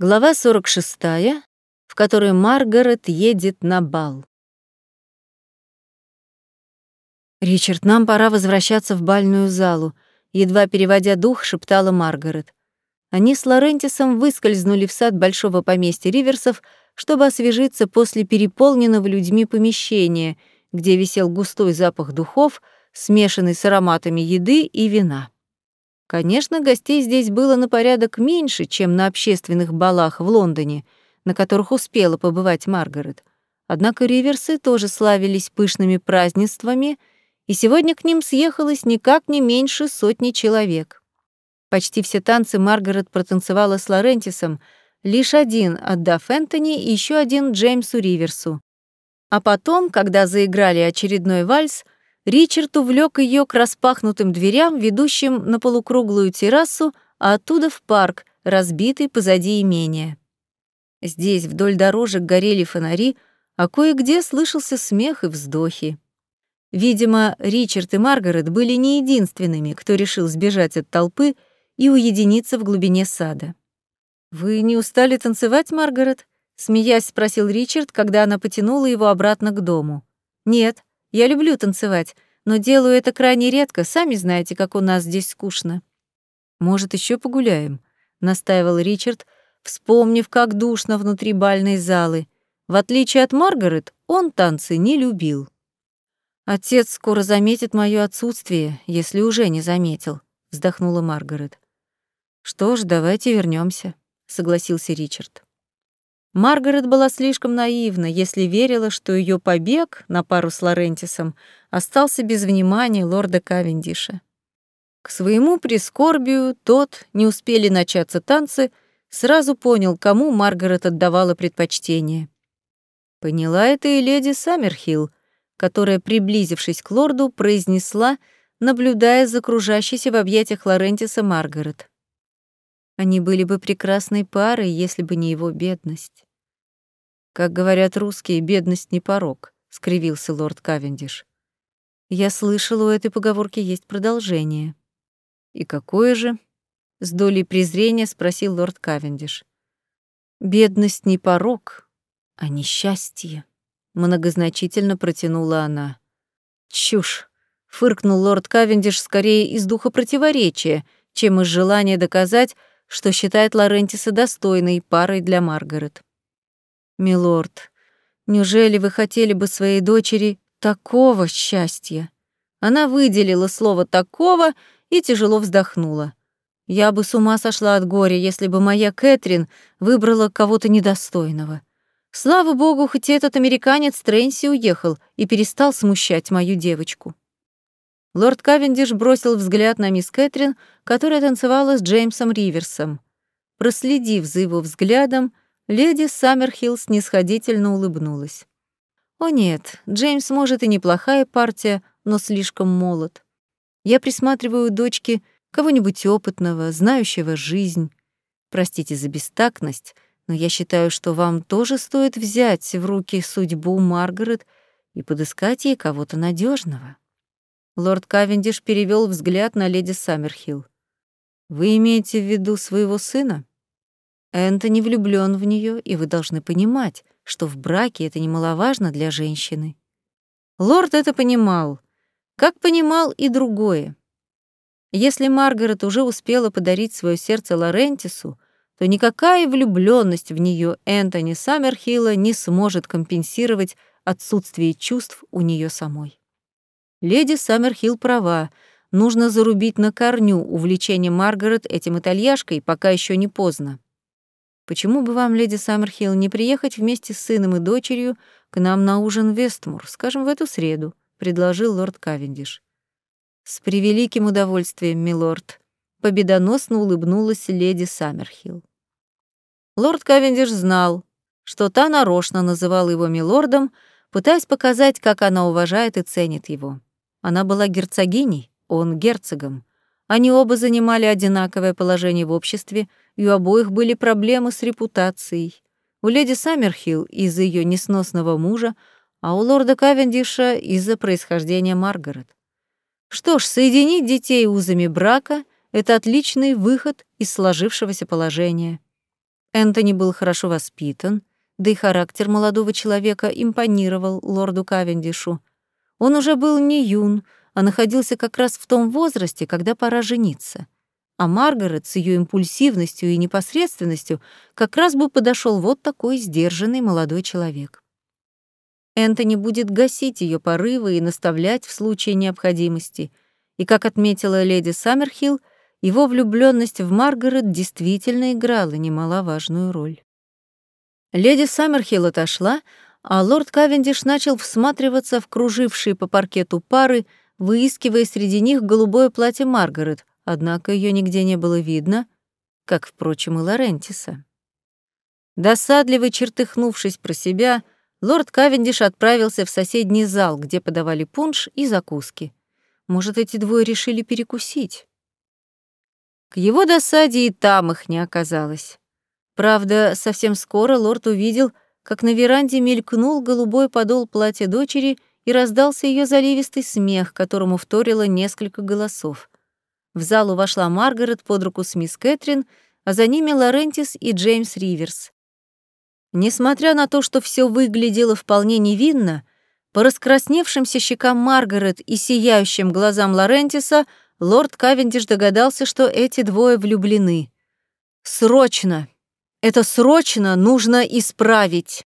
Глава 46, в которой Маргарет едет на бал. «Ричард, нам пора возвращаться в бальную залу», — едва переводя дух, шептала Маргарет. Они с Лорентисом выскользнули в сад большого поместья Риверсов, чтобы освежиться после переполненного людьми помещения, где висел густой запах духов, смешанный с ароматами еды и вина. Конечно, гостей здесь было на порядок меньше, чем на общественных балах в Лондоне, на которых успела побывать Маргарет. Однако риверсы тоже славились пышными празднествами, и сегодня к ним съехалось никак не меньше сотни человек. Почти все танцы Маргарет протанцевала с Лорентисом, лишь один отдав Энтони и еще один Джеймсу Риверсу. А потом, когда заиграли очередной вальс, Ричард увлек ее к распахнутым дверям, ведущим на полукруглую террасу, а оттуда в парк, разбитый позади имения. Здесь вдоль дорожек горели фонари, а кое-где слышался смех и вздохи. Видимо, Ричард и Маргарет были не единственными, кто решил сбежать от толпы и уединиться в глубине сада. «Вы не устали танцевать, Маргарет?» — смеясь спросил Ричард, когда она потянула его обратно к дому. «Нет», я люблю танцевать, но делаю это крайне редко, сами знаете, как у нас здесь скучно. Может, еще погуляем, настаивал Ричард, вспомнив, как душно внутри бальной залы. В отличие от Маргарет, он танцы не любил. Отец скоро заметит мое отсутствие, если уже не заметил, вздохнула Маргарет. Что ж, давайте вернемся, согласился Ричард. Маргарет была слишком наивна, если верила, что ее побег на пару с Лорентисом остался без внимания лорда Кавендиша. К своему прискорбию тот, не успели начаться танцы, сразу понял, кому Маргарет отдавала предпочтение. Поняла это и леди Саммерхилл, которая, приблизившись к лорду, произнесла, наблюдая за кружащейся в объятиях Лорентиса Маргарет. Они были бы прекрасной парой, если бы не его бедность. Как говорят русские, бедность не порог, скривился лорд Кавендиш. Я слышал, у этой поговорки есть продолжение. И какое же? С долей презрения спросил лорд Кавендиш. Бедность не порог, а несчастье, многозначительно протянула она. Чушь, фыркнул лорд Кавендиш скорее из духа противоречия, чем из желания доказать, что считает Лорентиса достойной парой для Маргарет. «Милорд, неужели вы хотели бы своей дочери такого счастья?» Она выделила слово «такого» и тяжело вздохнула. «Я бы с ума сошла от горя, если бы моя Кэтрин выбрала кого-то недостойного. Слава богу, хоть этот американец Трэнси уехал и перестал смущать мою девочку». Лорд Кавендиш бросил взгляд на мисс Кэтрин, которая танцевала с Джеймсом Риверсом. Проследив за его взглядом, леди Саммерхилл снисходительно улыбнулась. «О нет, Джеймс, может, и неплохая партия, но слишком молод. Я присматриваю дочке кого-нибудь опытного, знающего жизнь. Простите за бестактность, но я считаю, что вам тоже стоит взять в руки судьбу Маргарет и подыскать ей кого-то надежного. Лорд Кавендиш перевел взгляд на леди Саммерхилл. «Вы имеете в виду своего сына?» Энтони влюблён в неё, и вы должны понимать, что в браке это немаловажно для женщины. Лорд это понимал, как понимал и другое. Если Маргарет уже успела подарить своё сердце Лорентису, то никакая влюблённость в неё Энтони Саммерхилла не сможет компенсировать отсутствие чувств у неё самой. Леди Саммерхилл права. Нужно зарубить на корню увлечение Маргарет этим итальяшкой, пока еще не поздно. Почему бы вам, леди Саммерхилл, не приехать вместе с сыном и дочерью к нам на ужин в Вестмур, скажем, в эту среду, предложил лорд Кавендиш. С превеликим удовольствием, милорд, победоносно улыбнулась леди Саммерхилл. Лорд Кавендиш знал, что та нарочно называла его милордом, пытаясь показать, как она уважает и ценит его. Она была герцогиней, он герцогом. Они оба занимали одинаковое положение в обществе, и у обоих были проблемы с репутацией. У леди Саммерхилл из-за ее несносного мужа, а у лорда Кавендиша из-за происхождения Маргарет. Что ж, соединить детей узами брака — это отличный выход из сложившегося положения. Энтони был хорошо воспитан, да и характер молодого человека импонировал лорду Кавендишу. Он уже был не юн, а находился как раз в том возрасте, когда пора жениться. А Маргарет с ее импульсивностью и непосредственностью как раз бы подошел вот такой сдержанный молодой человек. Энтони будет гасить ее порывы и наставлять в случае необходимости. И, как отметила леди Саммерхилл, его влюбленность в Маргарет действительно играла немаловажную роль. Леди Саммерхилл отошла, а лорд Кавендиш начал всматриваться в кружившие по паркету пары, выискивая среди них голубое платье Маргарет, однако ее нигде не было видно, как, впрочем, и Лорентиса. Досадливо чертыхнувшись про себя, лорд Кавендиш отправился в соседний зал, где подавали пунш и закуски. Может, эти двое решили перекусить? К его досаде и там их не оказалось. Правда, совсем скоро лорд увидел, как на веранде мелькнул голубой подол платья дочери и раздался ее заливистый смех, которому вторило несколько голосов. В залу вошла Маргарет под руку с мисс Кэтрин, а за ними Лорентис и Джеймс Риверс. Несмотря на то, что все выглядело вполне невинно, по раскрасневшимся щекам Маргарет и сияющим глазам Лорентиса лорд Кавендиш догадался, что эти двое влюблены. «Срочно! Это срочно нужно исправить!»